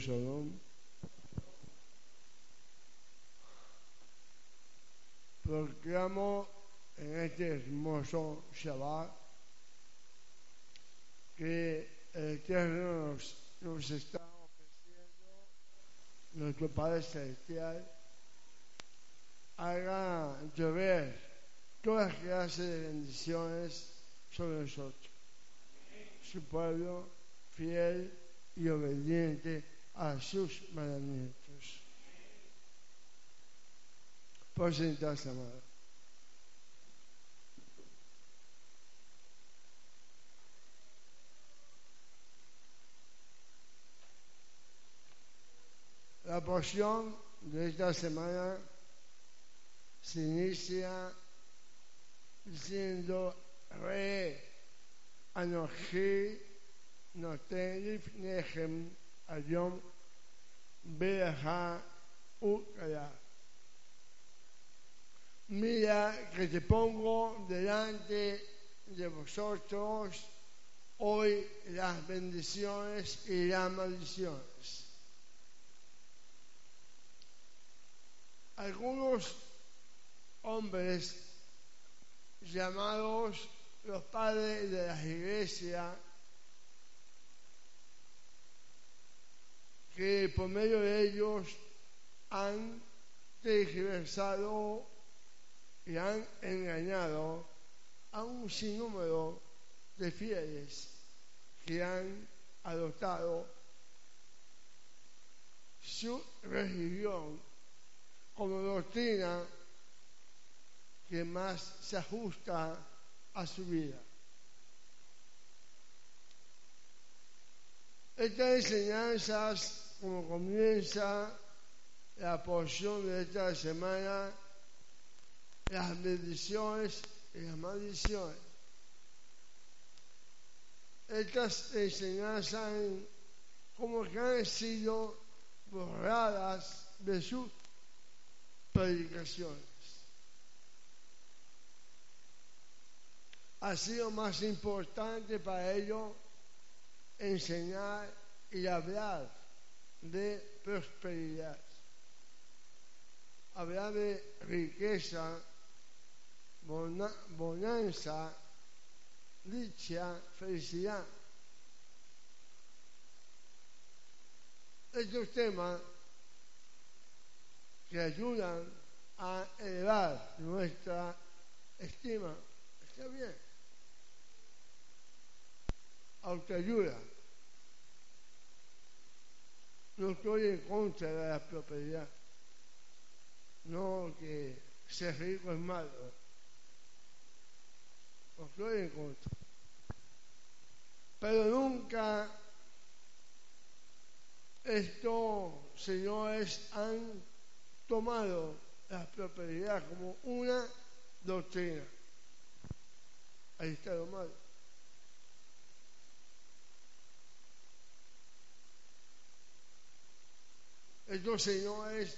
Shalom. Proclamo en este hermoso Shabbat que el Eterno nos, nos está ofreciendo, nuestro Padre Celestial, haga llover todas clases de bendiciones sobre nosotros, su pueblo fiel y obediente a sus mandamientos. Por sentarse, amado. La porción de esta semana se inicia diciendo Re Anoji Noten Lifnechem Ayom Mira que te pongo delante de vosotros hoy las bendiciones y las maldiciones. algunos hombres llamados los padres de la iglesia que por medio de ellos han tergiversado y han engañado a un sinnúmero de fieles que han adoptado su religión como doctrina que más se ajusta a su vida. Estas enseñanzas, como comienza la porción de esta semana, las bendiciones y las maldiciones. Estas enseñanzas como que han sido borradas de su predicaciones. Ha sido más importante para ellos enseñar y hablar de prosperidad, hablar de riqueza, bonanza, dicha, felicidad. Estos temas que ayudan a elevar nuestra estima. Está bien. Autoayuda. No estoy en contra de la propiedad. No que ser rico es malo. No estoy en contra. Pero nunca estos señores han tomado la prosperidad como una doctrina. Ahí está lo malo. Estos señores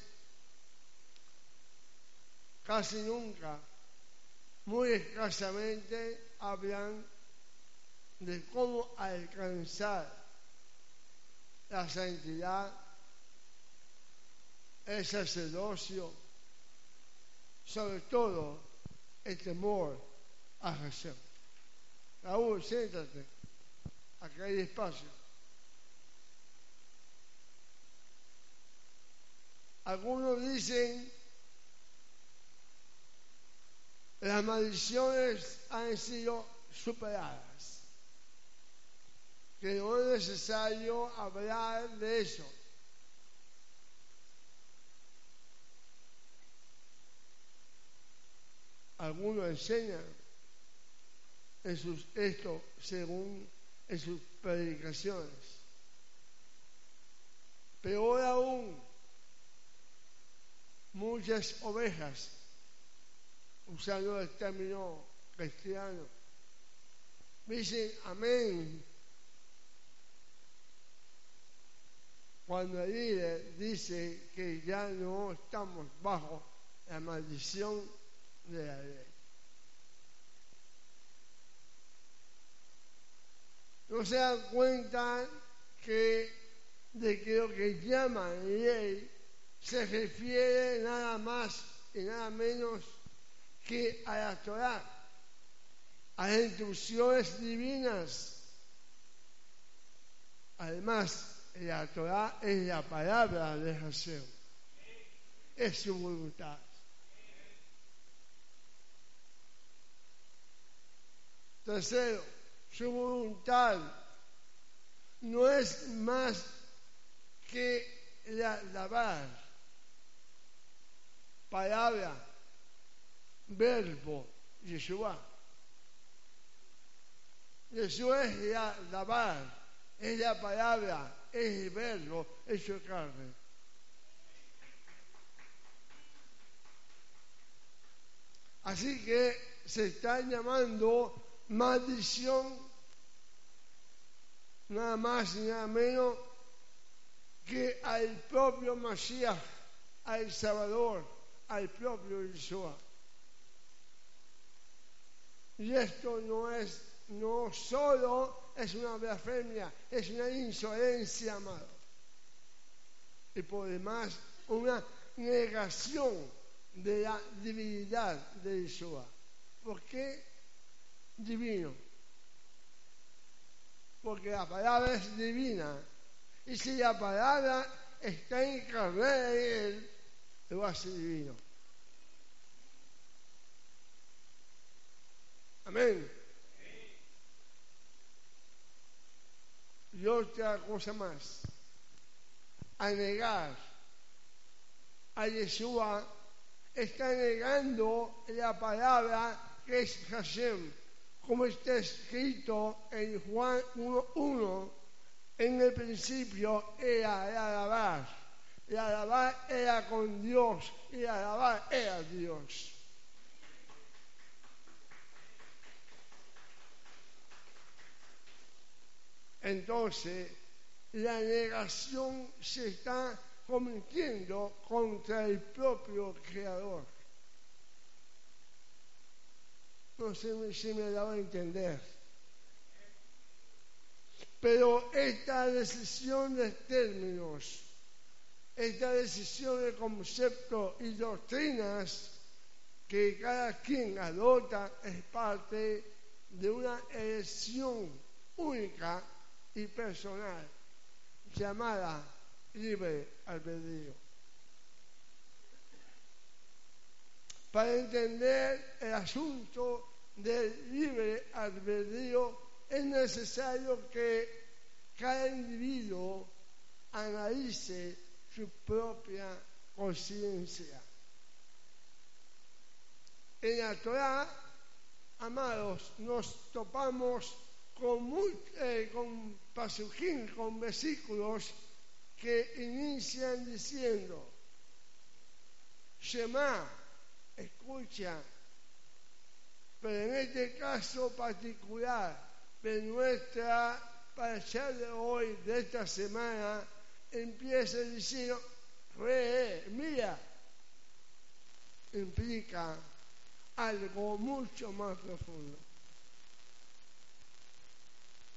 casi nunca, muy escasamente, hablan de cómo alcanzar la santidad el sacerdocio, sobre todo el temor a Jesús. Raúl, siéntate, acá hay espacio. Algunos dicen las maldiciones han sido superadas, que no es necesario hablar de eso. algunos enseñan en esto según en sus predicaciones. Peor aún, muchas ovejas, usando el término cristiano, dicen amén. Cuando el líder dice que ya no estamos bajo la maldición de la ley. No se dan cuenta que de que lo que llaman ley se refiere nada más y nada menos que a la Torah, a las instrucciones divinas. Además, la Torah es la palabra de Jesús, es su voluntad. Tercero, su voluntad no es más que la lavar, palabra, verbo, Yeshua. Yeshua es la lavar, es la palabra, es el verbo hecho carne. Así que se está llamando maldición, nada más y nada menos que al propio Mashiach, al Salvador, al propio Yeshua. Y esto no es, no solo es una blasfemia, es una insolencia, amado. Y por demás, una negación de la divinidad de Yeshua. ¿Por qué? divino. Porque la palabra es divina. Y si la palabra está encarnada en él, lo ser divino. Amén. Y otra cosa más. A negar a Yeshua está negando la palabra que es Hashem como está escrito en Juan 1.1, en el principio era el alabar, el alabar era con Dios y alabar era Dios. Entonces, la negación se está cometiendo contra el propio Creador. No sé si me daba a entender. Pero esta decisión de términos, esta decisión de conceptos y doctrinas que cada quien adopta es parte de una elección única y personal llamada libre albedrío. Para entender el asunto del libre albedrío es necesario que cada individuo analice su propia conciencia. En la Torah, amados, nos topamos con, muy, eh, con con versículos que inician diciendo, Shema, escucha, pero en este caso particular de nuestra parasha de hoy, de esta semana, empieza diciendo, re, mira, implica algo mucho más profundo.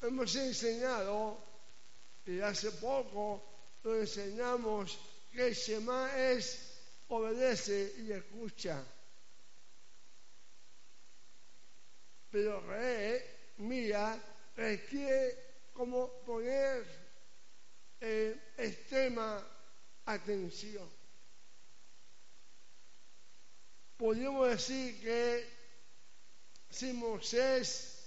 Hemos enseñado, y hace poco lo enseñamos, que Shema es obedece y escucha. pero re, mira, requiere como poner eh, extrema atención. Podríamos decir que si Moisés,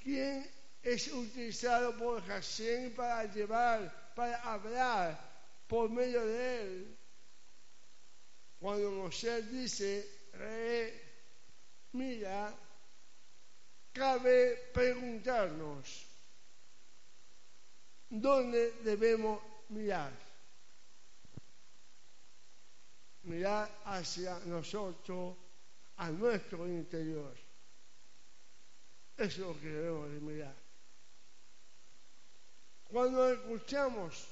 quien es utilizado por Hashem para llevar, para hablar por medio de él, cuando Moisés dice, re, mira, cabe preguntarnos dónde debemos mirar. Mirar hacia nosotros, a nuestro interior. Eso es lo que debemos de mirar. Cuando escuchamos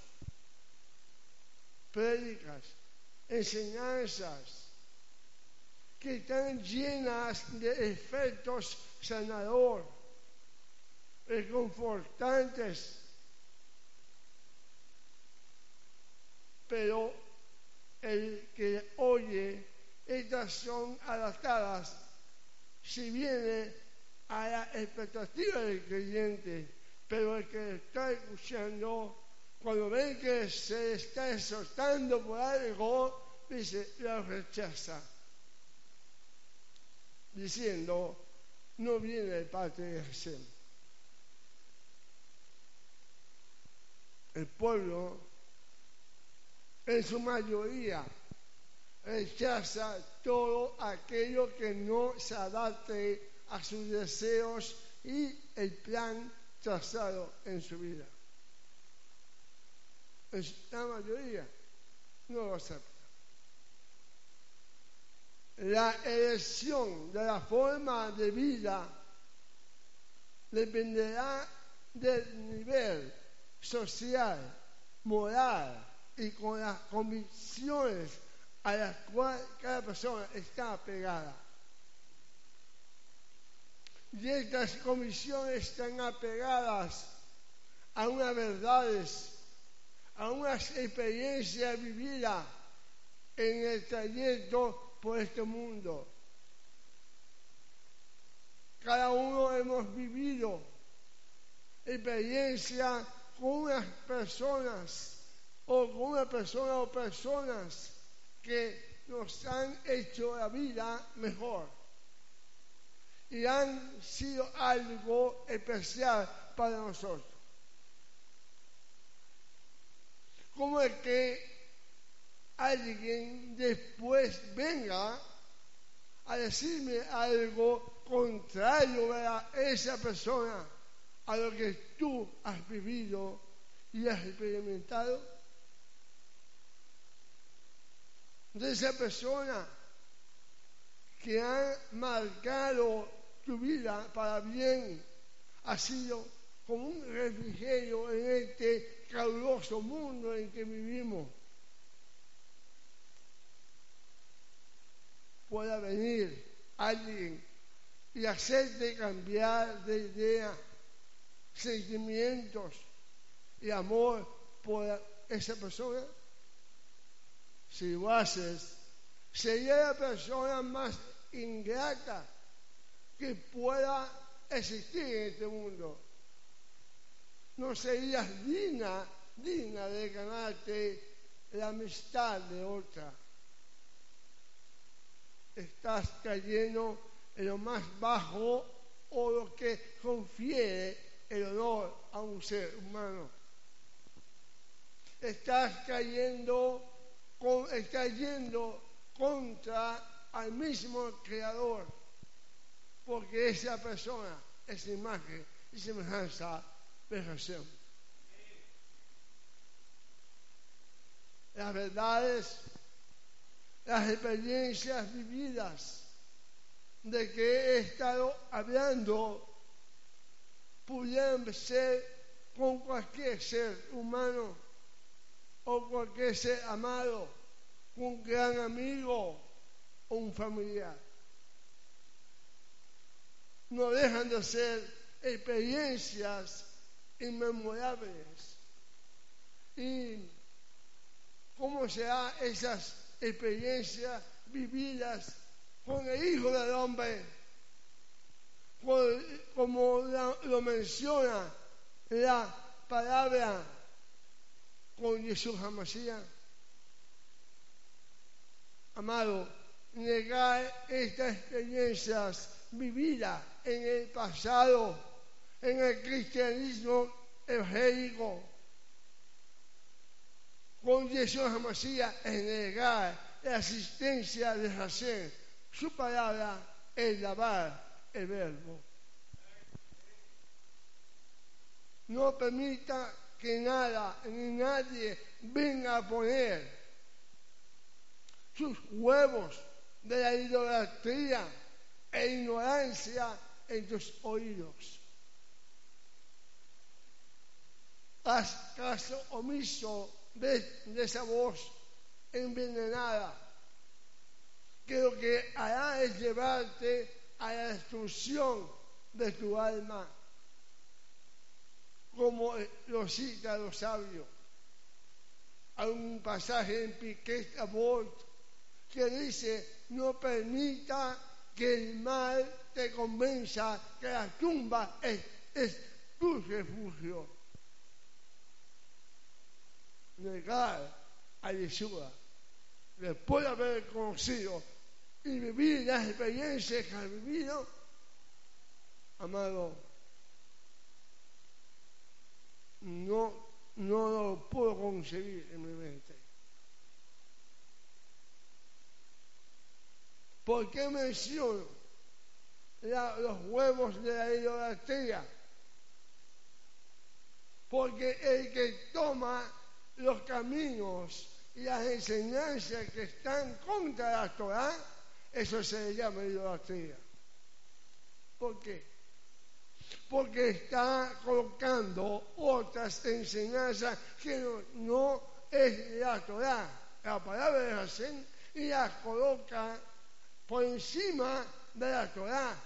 prédicas, enseñanzas, que están llenas de efectos sanador, reconfortantes. pero el que oye, estas son adaptadas si viene a la expectativa del creyente, pero el que está escuchando, cuando ve que se está exhortando por algo, dice, lo rechaza, diciendo, no viene de parte de Jesús. El pueblo, en su mayoría, rechaza todo aquello que no se adapte a sus deseos y el plan trazado en su vida. La mayoría no lo acepta. La elección de la forma de vida dependerá del nivel social, moral y con las convicciones a las cuales cada persona está apegada. Y estas convicciones están apegadas a unas verdades, a unas experiencias vividas en el trayecto por este mundo. Cada uno hemos vivido experiencias con unas personas o con una persona o personas que nos han hecho la vida mejor y han sido algo especial para nosotros. Como es que alguien después venga a decirme algo contrario a esa persona, a lo que tú has vivido y has experimentado? De esa persona que ha marcado tu vida para bien, ha sido como un refrigerio en este caluroso mundo en que vivimos. Pueda venir alguien y hacerte cambiar de idea sentimientos y amor por esa persona, si lo haces, sería la persona más ingrata que pueda existir en este mundo. No serías digna, digna de ganarte la amistad de otra. Estás cayendo en lo más bajo o lo que confiere el honor a un ser humano. Estás cayendo, con, estás yendo contra al mismo creador, porque esa persona es imagen y semejanza de Jesús. Las verdades, las experiencias vividas de que he estado hablando pudieran ser con cualquier ser humano o cualquier ser amado, un gran amigo o un familiar. No dejan de ser experiencias inmemorables. ¿Y cómo serán esas experiencias vividas con el Hijo del Hombre? como lo menciona la palabra con Jesús Hamashiach. Amado, negar estas experiencias vividas en el pasado, en el cristianismo evangélico, con Jesús Hamashiach es negar la asistencia de Hashem. Su palabra es lavar el verbo. No permita que nada ni nadie venga a poner sus huevos de la idolatría e ignorancia en tus oídos. Haz caso omiso de, esa voz envenenada, que lo que hará es llevarte a la destrucción de tu alma, como lo cita los sabios. Hay un pasaje en Piquet Abort que dice, no permita que el mal te convenza que la tumba es, tu refugio. Negar a Yeshua, después de haber conocido y vivir las experiencias que has vivido, amado, no, no lo puedo concebir en mi mente. ¿Por qué menciono los huevos de la idolatría? Porque el que toma los caminos y las enseñanzas que están contra la Torah, eso se le llama idolatría. ¿Por qué? Porque está colocando otras enseñanzas que no, es la Torah, la palabra de Hashem, y las coloca por encima de la Torah.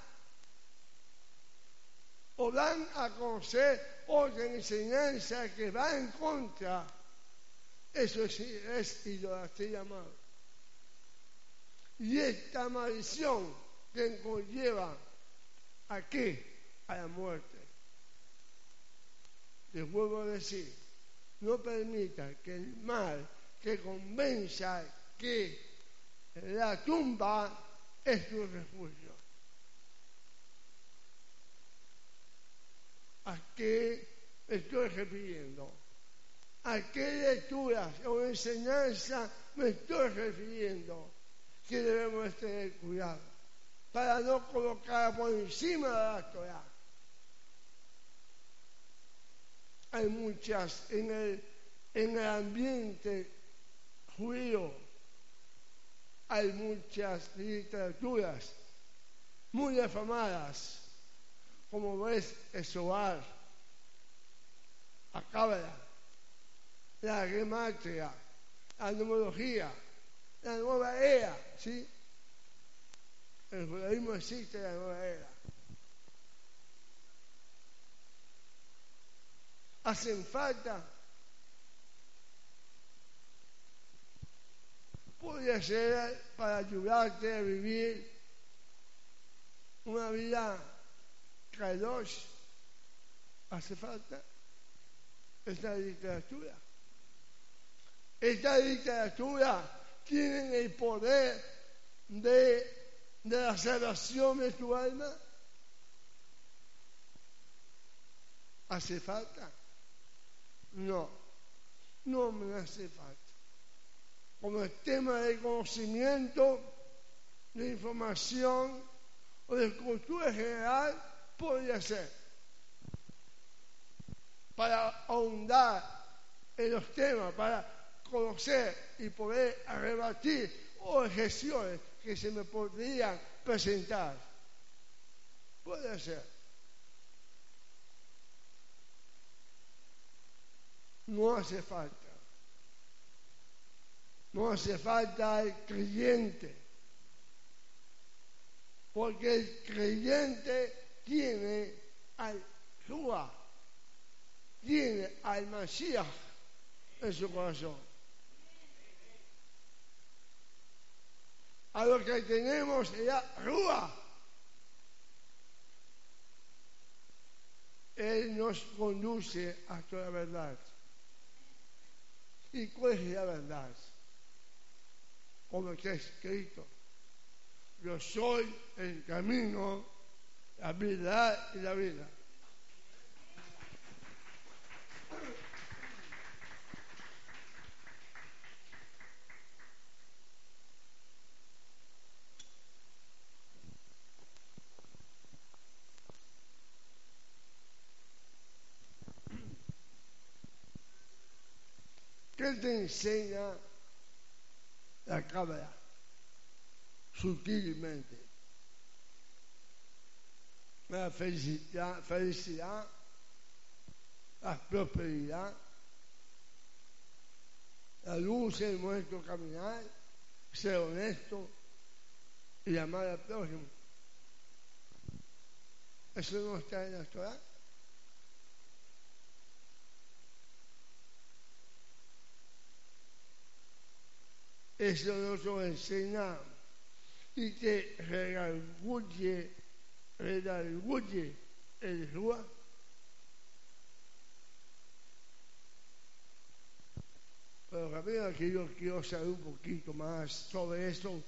O dan a conocer otra enseñanza que va en contra. Eso es, es idolatría, amado. Y esta maldición que conlleva a qué? A la muerte. Les vuelvo a decir, no permita que el mal que convenza que la tumba es tu refugio. ¿A qué estoy refiriendo? ¿A qué lecturas o enseñanza me estoy refiriendo? que debemos tener cuidado para no colocar por encima de la Torah. Hay muchas en el, en el ambiente judío, hay muchas literaturas muy afamadas, como ves, el Soar, la cábala, la gematria, la numerología, la nueva era, ¿sí? El judaísmo existe la nueva era. Hacen falta. Podría ser para ayudarte a vivir una vida dos Hace falta esta literatura. Esta literatura tienen el poder de, de la salvación de tu alma? ¿Hace falta? No, no me hace falta. Como el tema del conocimiento, de información o de cultura general, podría ser. Para ahondar en los temas, para conocer y poder rebatir objeciones que se me podrían presentar. Puede ser. No hace falta. No hace falta el creyente. Porque el creyente tiene al Rúa, tiene al Mashiach en su corazón. a lo que tenemos la Rúa. Él nos conduce a toda la verdad. ¿Y cuál es la verdad? Como está escrito. Yo soy el camino, la verdad y la vida. ¿Qué te enseña la cámara? Sutilmente. La felicidad, la prosperidad, la luz en nuestro caminar, ser honesto y amar al prójimo. Eso no está en la Torah. Eso nosotros enseñamos y te redarguye, redarguye el Rúa. Pero rápido que yo quiero saber un poquito más sobre eso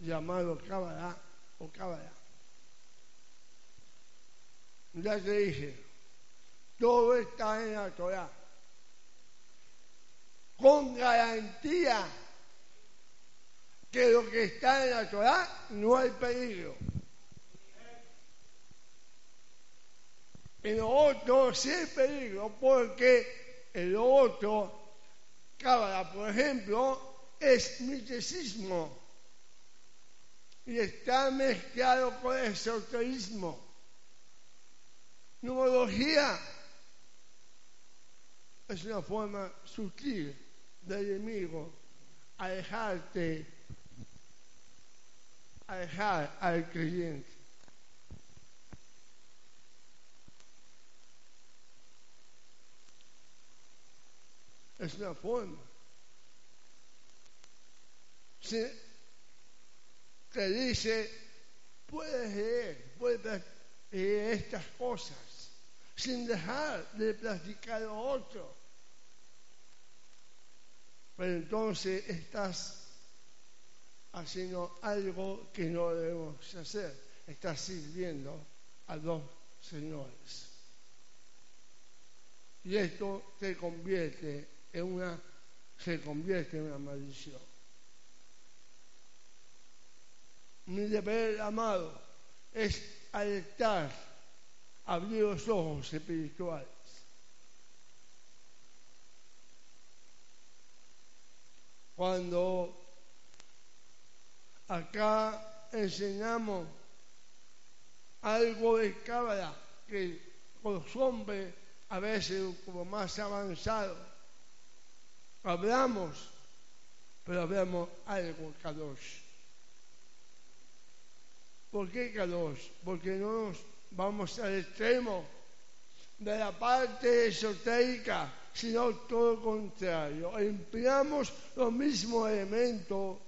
llamado Kabbalah o Kabbalah. Ya te dije, todo está en la Torah. Con garantía que lo que está en la Torah no hay peligro. En lo otro sí hay peligro porque el otro, Cábala, por ejemplo, es misticismo y está mezclado con esoterismo. Numerología es una forma sutil del enemigo alejarte, alejar al creyente. Es una forma. Se te dice, puedes leer, puedes leer estas cosas sin dejar de practicar lo otro. Pero entonces estás haciendo algo que no debemos hacer. Estás sirviendo a dos señores. Y esto te convierte en una, se convierte en una maldición. Mi deber amado es alertar abrir los ojos espirituales. Cuando acá enseñamos algo de cábala que los hombres a veces como más avanzados hablamos, pero hablamos algo Kadosh. ¿Por qué Kadosh? Porque no nos vamos al extremo de la parte esotérica, sino todo lo contrario. Empleamos los mismos elementos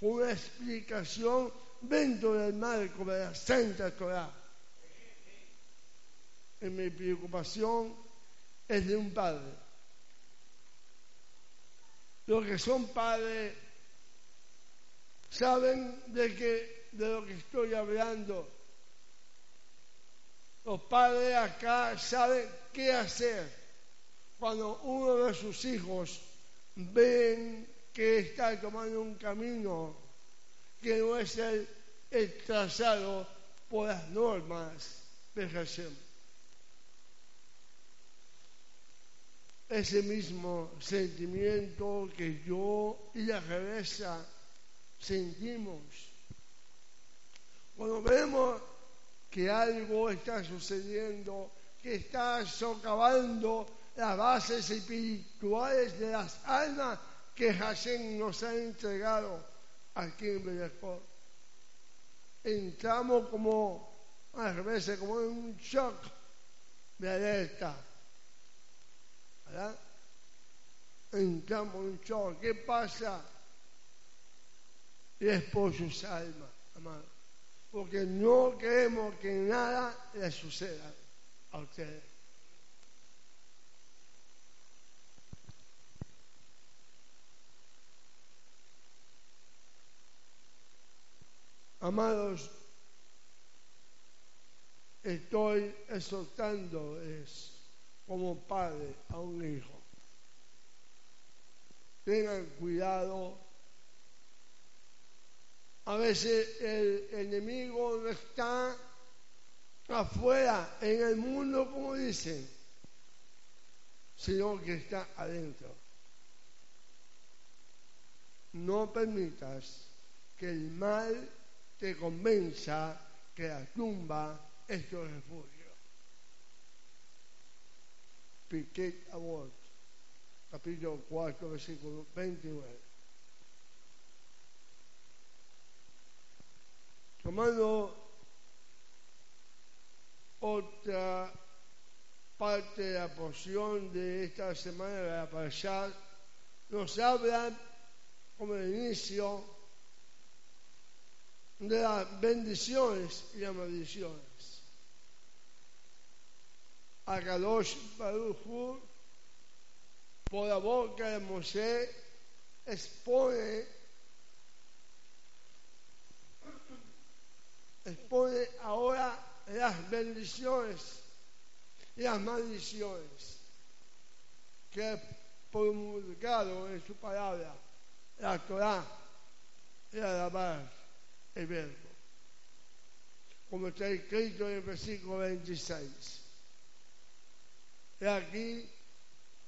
una explicación dentro del marco de la Santa Torah. Mi preocupación es de un padre. Los que son padres saben de, que, de lo que estoy hablando los padres acá saben qué hacer cuando uno de sus hijos ven que está tomando un camino que no es el, trazado por las normas de Hashem. Ese mismo sentimiento que yo y la cabeza sentimos. Cuando vemos que algo está sucediendo, que está socavando las bases espirituales de las almas que Hashem nos ha entregado aquí en Bellacor. Entramos como, a veces, como en un shock de alerta. ¿Verdad? Entramos en un shock. ¿Qué pasa? Y es por sus almas, porque no queremos que nada le suceda a ustedes. Amados, estoy exhortando como padre a un hijo. Tengan cuidado a veces el enemigo no está afuera, en el mundo, como dicen, sino que está adentro. No permitas que el mal te convenza que la tumba es tu refugio. Piquet Award, capítulo 4, versículo 29. Tomando otra parte de la porción de esta semana de la Parashat, nos habla como el inicio de las bendiciones y las maldiciones. A Kadosh Baruch por la boca de Mosé expone expone ahora las bendiciones y las maldiciones que promulgado en su palabra, la Torah y alabar el verbo, como está escrito en el versículo 26. Y aquí,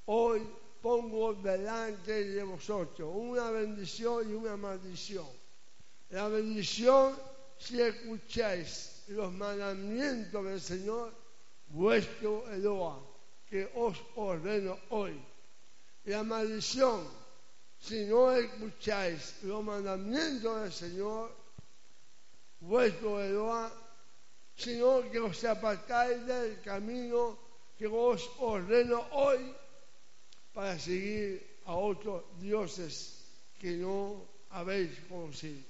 hoy pongo delante de vosotros una bendición y una maldición. La bendición si escucháis los mandamientos del Señor, vuestro Eloa, que os ordeno hoy. La maldición, si no escucháis los mandamientos del Señor, vuestro Eloa, sino que os apartáis del camino que os ordeno hoy para seguir a otros dioses que no habéis conocido.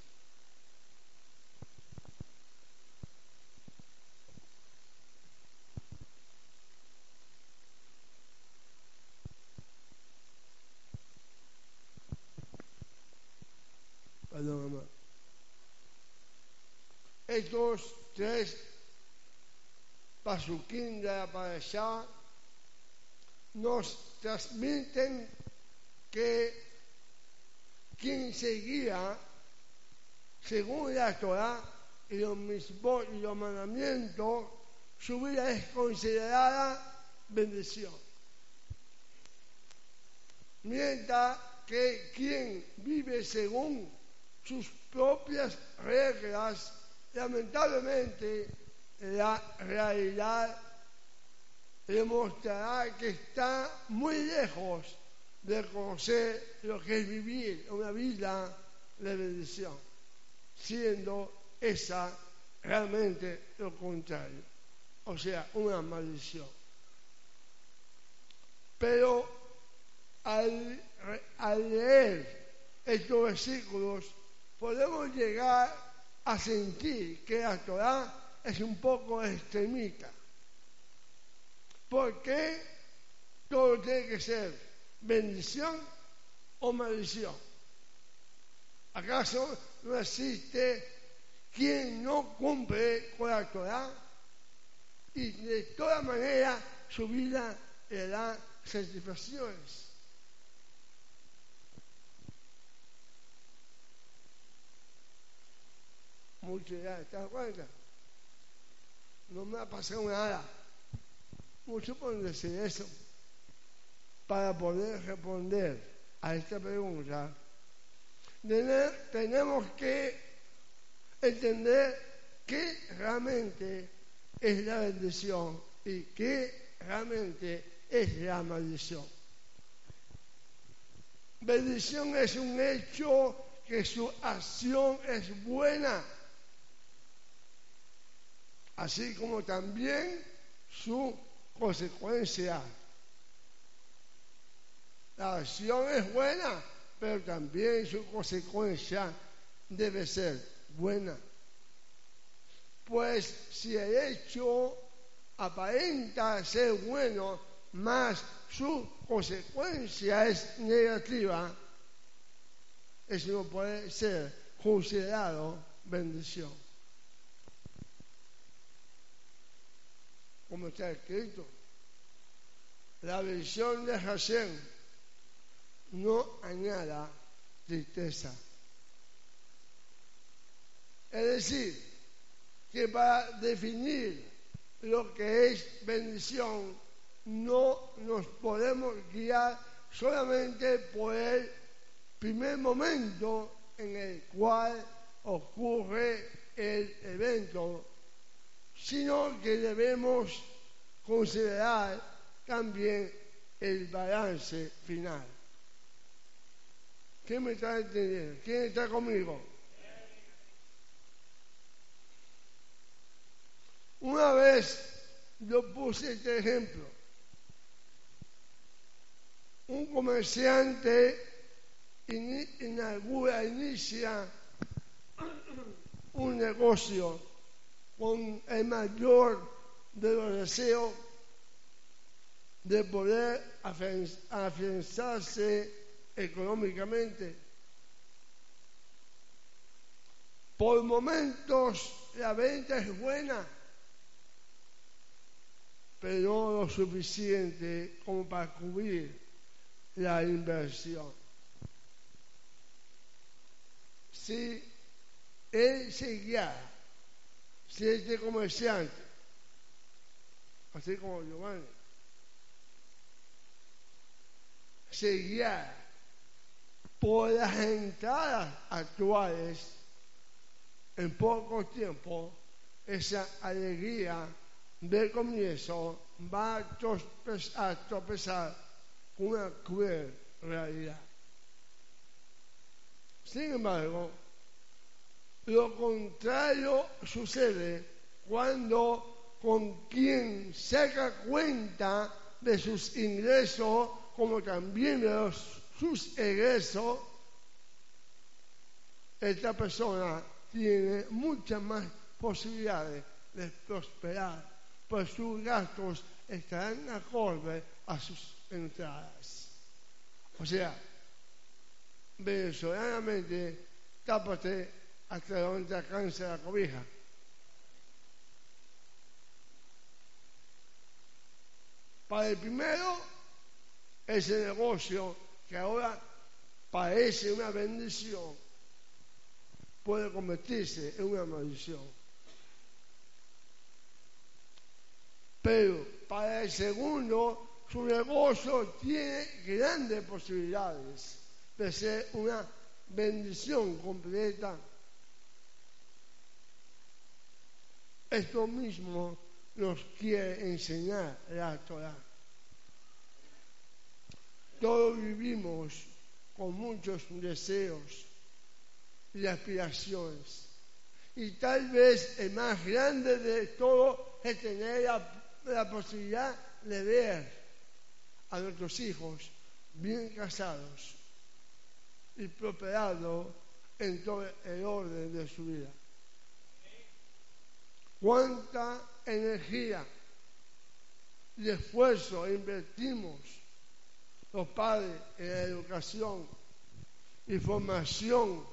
Estos tres pasuquín de la allá nos transmiten que quien seguía según la Torah y los mismos los mandamientos, su vida es considerada bendición. Mientras que quien vive según sus propias reglas, lamentablemente la realidad demostrará que está muy lejos de conocer lo que es vivir una vida de bendición, siendo esa realmente lo contrario, o sea, una maldición. Pero al, al leer estos versículos podemos llegar a sentir que la Torah es un poco extremista. ¿Por qué todo tiene que ser bendición o maldición? ¿Acaso no existe quien no cumple con la Torah y de toda manera su vida le da satisfacciones? Muchos ya están cuenta. No me ha pasado nada. Muchos pueden decir eso. Para poder responder a esta pregunta, tenemos que entender qué realmente es la bendición y qué realmente es la maldición. Bendición es un hecho que su acción es buena así como también su consecuencia. La acción es buena, pero también su consecuencia debe ser buena. Pues si el hecho aparenta ser bueno, más su consecuencia es negativa, eso no puede ser considerado bendición. Como está escrito. La visión de Hashem no añada tristeza. Es decir, que para definir lo que es bendición no nos podemos guiar solamente por el primer momento en el cual ocurre el evento sino que debemos considerar también el balance final. ¿Quién me está entendiendo? ¿Quién está conmigo? Una vez yo puse este ejemplo. Un comerciante inaugura, inicia un negocio con el mayor de los deseos de poder afianzarse económicamente. Por momentos la venta es buena, pero no lo suficiente como para cubrir la inversión. Si él seguía, si este comerciante, así como Giovanni, seguía por las entradas actuales, en poco tiempo, esa alegría del comienzo va a tropezar con una cruel realidad. Sin embargo, lo contrario sucede cuando con quien saca cuenta de sus ingresos como también de sus egresos, esta persona tiene muchas más posibilidades de prosperar, pues sus gastos estarán acorde a sus entradas. O sea, venezolanamente, tápate hasta donde alcance la cobija. Para el primero, ese negocio que ahora parece una bendición, puede convertirse en una maldición. Pero para el segundo, su negocio tiene grandes posibilidades de ser una bendición completa. Esto mismo nos quiere enseñar la Torah. Todos vivimos con muchos deseos, y aspiraciones. Y tal vez el más grande de todo es tener la, posibilidad de ver a nuestros hijos bien casados y prosperados en todo el orden de su vida. Cuánta energía y esfuerzo invertimos los padres en la educación y formación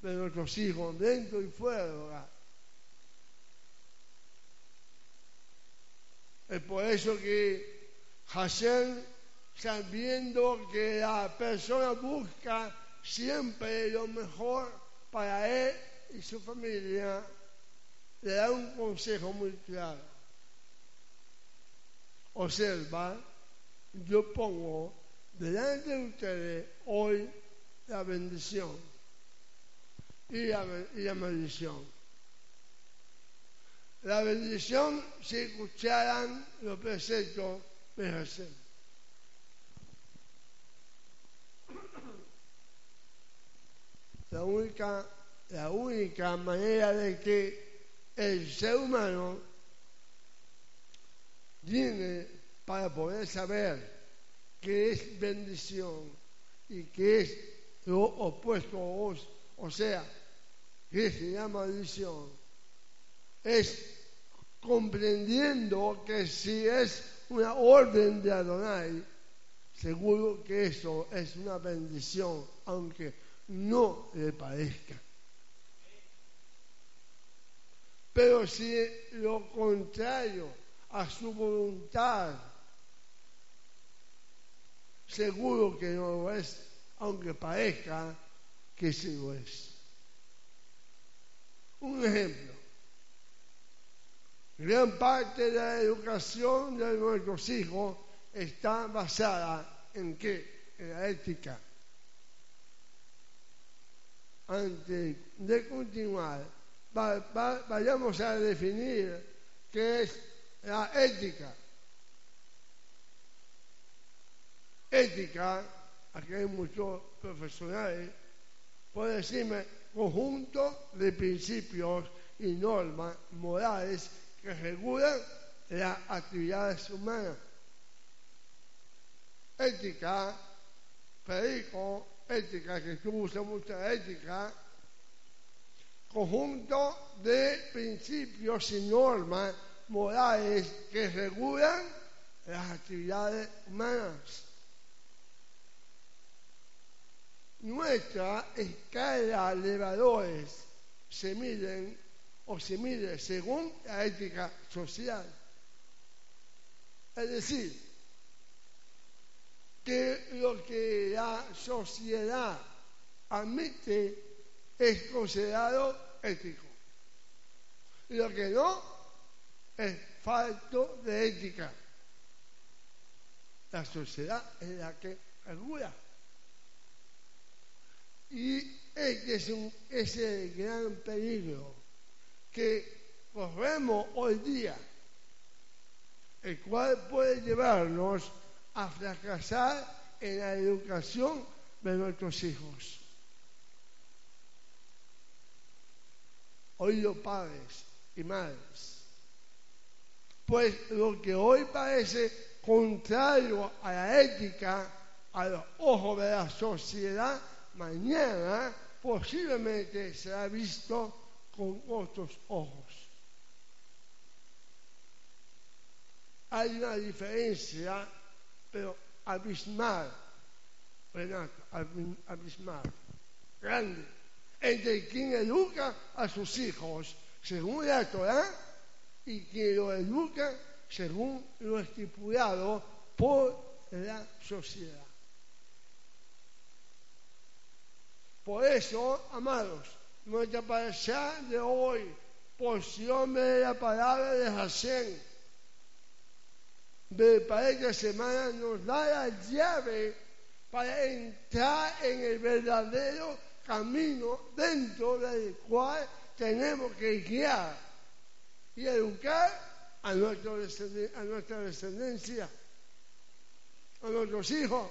de nuestros hijos, dentro y fuera del hogar. Es por eso que Hashem, sabiendo que la persona busca siempre lo mejor para él y su familia, le da un consejo muy claro. Observa, yo pongo delante de ustedes hoy la bendición y la, maldición. La bendición si escucharan los preceptos de Jesús. La única, la única manera de que el ser humano tiene para poder saber qué es bendición y qué es lo opuesto o sea, que se llama maldición, es comprendiendo que si es una orden de Adonai, seguro que eso es una bendición, aunque no le parezca. Pero si lo contrario a su voluntad, seguro que no lo es, aunque parezca que sí lo es. Un ejemplo. Gran parte de la educación de nuestros hijos está basada en qué? En la ética. Antes de continuar, vayamos a definir qué es la ética. Ética, aquí hay muchos profesionales puede decirme conjunto de principios y normas morales que regulan las actividades humanas. Ética, perico, ética, que tú usa mucha ética, conjunto de principios y normas morales que regulan las actividades humanas. Nuestra escala de valores se miden o se mide según la ética social. Es decir, que lo que la sociedad admite es considerado ético. Y lo que no es falto de ética. La sociedad es la que regula. Y este es, un, es el gran peligro que corremos hoy día, el cual puede llevarnos a fracasar en la educación de nuestros hijos. Oído padres y madres. Pues lo que hoy parece contrario a la ética, a los ojos de la sociedad, mañana posiblemente será visto con otros ojos. Hay una diferencia, pero abismal, Renato, abismal, grande, entre quien educa a sus hijos según la Torah y quien lo educa según lo estipulado por la sociedad. Por eso, amados, nuestra parasha de hoy, porción de la palabra de Hashem, de para esta semana nos da la llave para entrar en el verdadero camino dentro del cual tenemos que guiar y educar a, nuestra descendencia, a nuestros hijos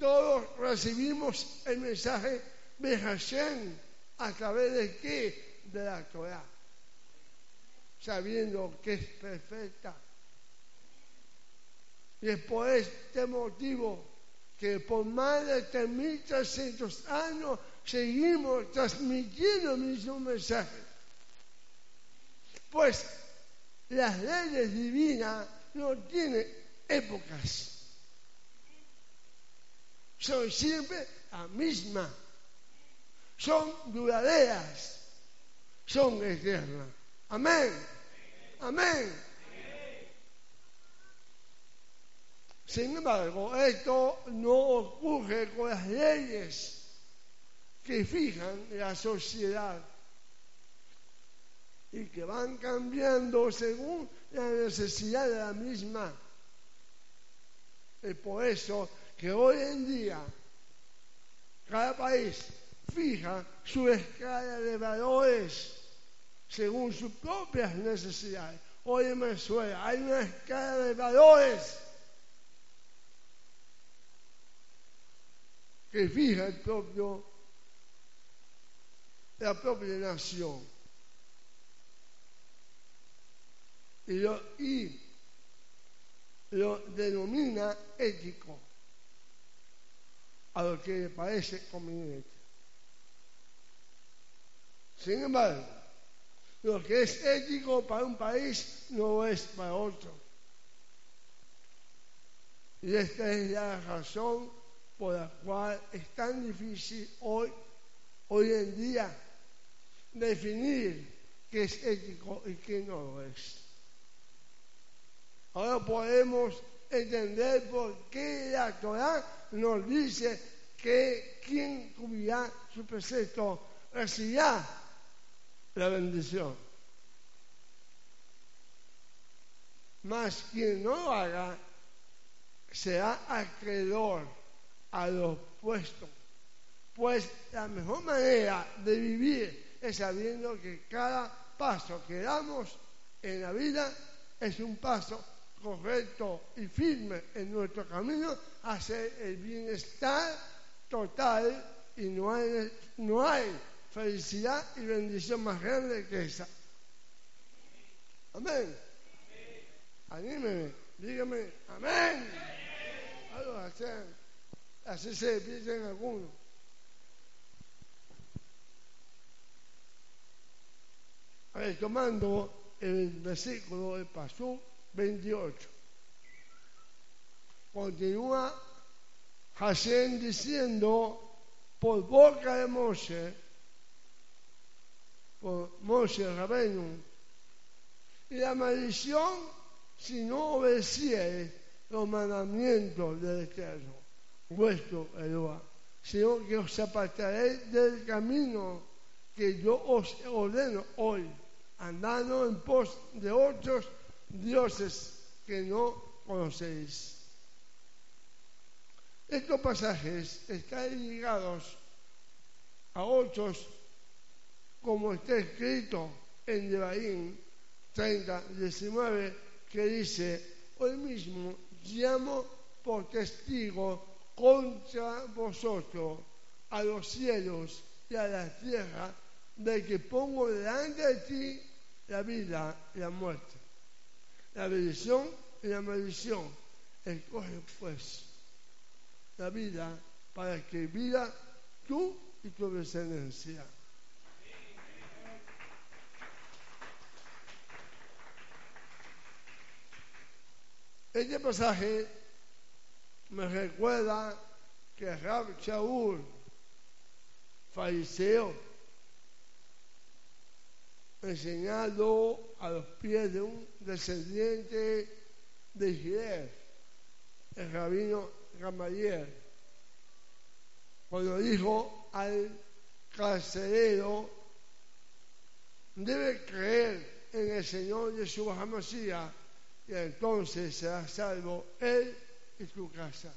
todos recibimos el mensaje de Hashem a través de qué? De la Torah. Sabiendo que es perfecta. Y es por este motivo que por más de 3.300 años seguimos transmitiendo el mismo mensaje. Pues las leyes divinas no tienen épocas son siempre la misma. Son duraderas, son eternas. Amén. Amén. Sin embargo, esto no ocurre con las leyes que fijan la sociedad y que van cambiando según la necesidad de la misma. Y por eso que hoy en día cada país fija su escala de valores según sus propias necesidades. Hoy en Venezuela hay una escala de valores que fija el propio, la propia nación. Y lo, y lo denomina ético a lo que le parece conveniente. Sin embargo, lo que es ético para un país no es para otro. Y esta es la razón por la cual es tan difícil hoy, hoy en día, definir qué es ético y qué no lo es. Ahora podemos entender por qué la Torah nos dice que quien cubrirá su precepto recibirá la bendición. Mas quien no lo haga será acreedor a los puestos. Pues la mejor manera de vivir es sabiendo que cada paso que damos en la vida es un paso correcto y firme en nuestro camino hacia el bienestar total y no hay, no hay felicidad y bendición más grande que esa. Amén. Anímeme, dígame, amén. Algo Así se despiertan algunos. Retomando el versículo de Pasú 28. Continúa Hashem diciendo por boca de Moshe, por Moshe Rabenu, y la maldición si no obedecieres los mandamientos del Eterno, vuestro Eloa, sino que os apartaréis del camino que yo os ordeno hoy, andando en pos de otros dioses que no conocéis. Estos pasajes están ligados a otros, como está escrito en Devarim 30, 19, que dice, hoy mismo llamo por testigo contra vosotros a los cielos y a la tierra de que pongo delante de ti la vida y la muerte, la bendición y la maldición. Escoge pues la vida para que viva tú y tu descendencia. Este pasaje me recuerda que Rab Shaul falleció enseñado a los pies de un descendiente de Israel, el rabino Gamaliel, cuando dijo al carcelero, debe creer en el Señor Jesús Hamashiach y entonces será salvo él y su casa.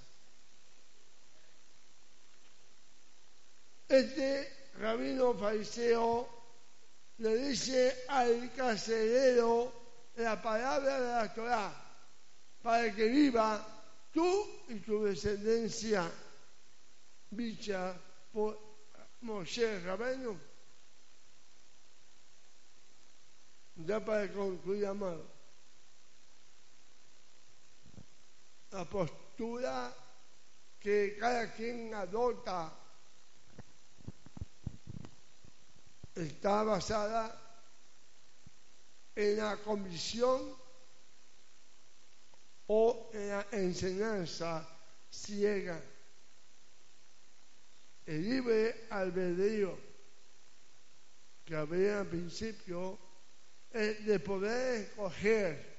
Este rabino fariseo le dice al carcelero la palabra de la Torah para que viva tú y tu descendencia dicha por Moshe Rabino. Ya para concluir, amado. La postura que cada quien adopta está basada en la convicción o en la enseñanza ciega. El libre albedrío que había al principio es de poder escoger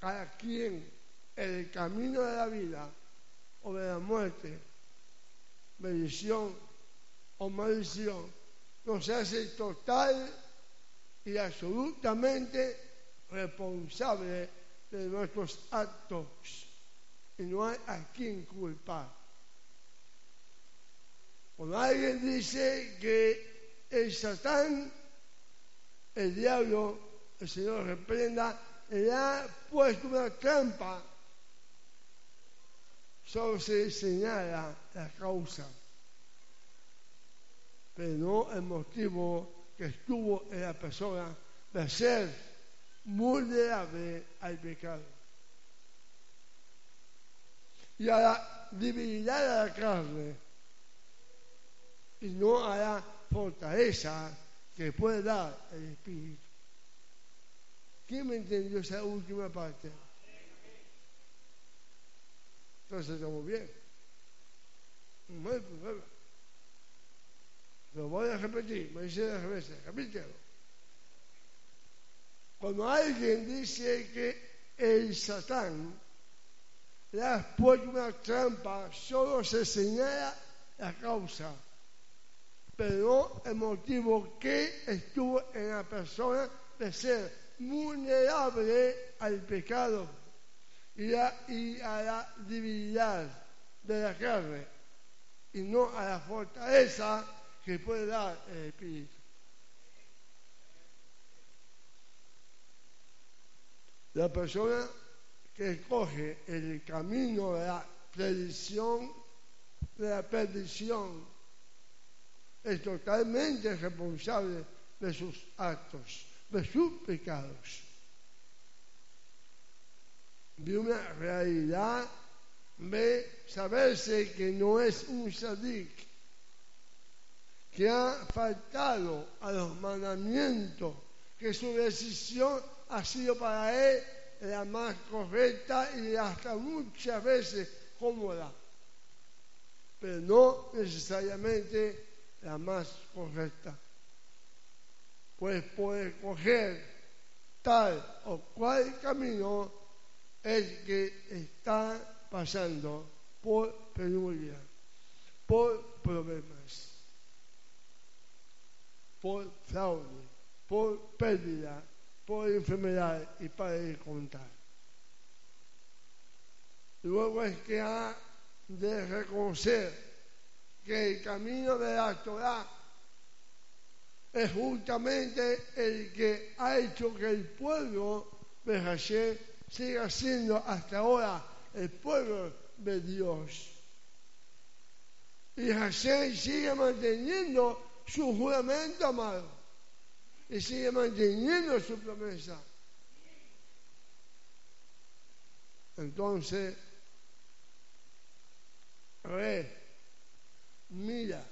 cada quien el camino de la vida o de la muerte, bendición o maldición, nos hace total y absolutamente responsable de nuestros actos y no hay a quien culpar. Cuando alguien dice que el Satán, el diablo, el Señor reprenda, le ha puesto una trampa solo se señala la causa, pero no el motivo que estuvo en la persona de ser vulnerable al pecado. Y a la debilidad de la carne, y no a la fortaleza que puede dar el Espíritu. ¿Quién me entendió esa última parte? Entonces estamos bien. No hay problema. Lo voy a repetir, me dice las veces, repítelo. Cuando alguien dice que el Satán le ha puesto una trampa, solo se señala la causa, pero no el motivo que estuvo en la persona de ser vulnerable al pecado y a, la divinidad de la carne y no a la fortaleza que puede dar el Espíritu. La persona que escoge el camino de la perdición, de la perdición, es totalmente responsable de sus actos, de sus pecados de una realidad ve saberse que no es un sadik, que ha faltado a los mandamientos, que su decisión ha sido para él la más correcta y hasta muchas veces cómoda, pero no necesariamente la más correcta. Pues por escoger tal o cual camino es que está pasando por penuria, por problemas, por fraude, por pérdida, por enfermedad y para de contar. Luego es que ha de reconocer que el camino de la Torah es justamente el que ha hecho que el pueblo de siga siendo hasta ahora el pueblo de Dios. Y Hashem sigue manteniendo su juramento, amado. Y sigue manteniendo su promesa. Entonces, a mira,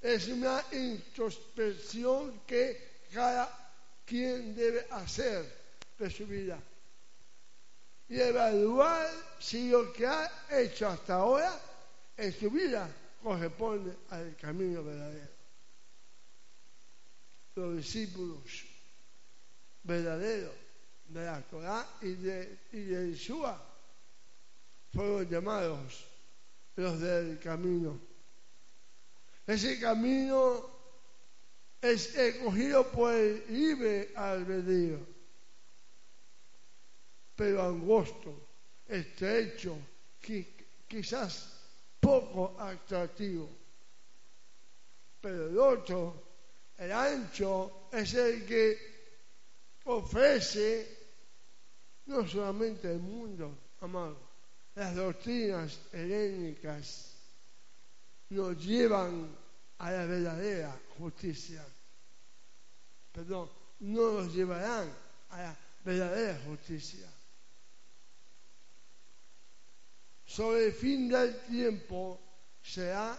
es una introspección que cada quien debe hacer de su vida y evaluar si lo que ha hecho hasta ahora en su vida corresponde al camino verdadero. Los discípulos verdaderos de la Torah y de, y de Yeshua fueron llamados los del camino. Ese camino es escogido por el libre albedrío pero angosto, estrecho, quizás poco atractivo. Pero el otro, el ancho, es el que ofrece no solamente el mundo, amado, las doctrinas helénicas nos llevan a la verdadera justicia. Perdón, no nos llevarán a la verdadera justicia. Sobre el fin del tiempo será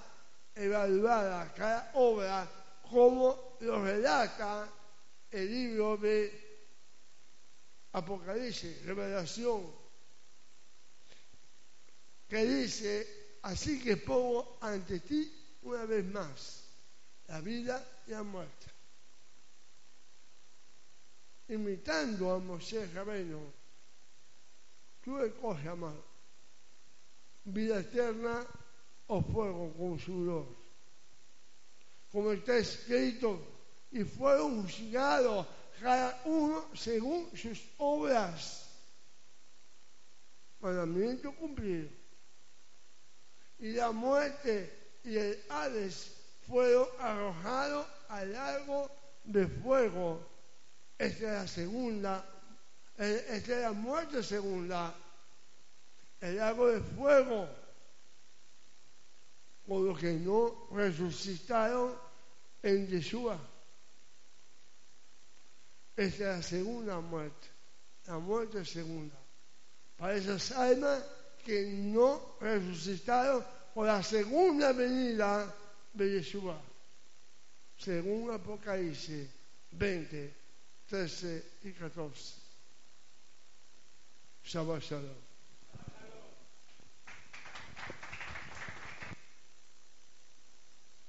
evaluada cada obra como lo relata el libro de Apocalipsis, Revelación, que dice, así que pongo ante ti una vez más la vida y la muerte. Imitando a Moisés Rabeno, tú escoges, amado vida eterna o fuego consumidor. Como está escrito, y fueron juzgados cada uno según sus obras. Mandamiento cumplido. Y la muerte y el Hades fueron arrojados al lago de fuego. Esta es la segunda, eh, esta es la muerte segunda el lago de fuego, por los que no resucitaron en Yeshua. Esta es la segunda muerte, la muerte segunda. Para esas almas que no resucitaron por la segunda venida de Yeshua, según Apocalipsis 20, 13 y 14. Shabbat Shalom.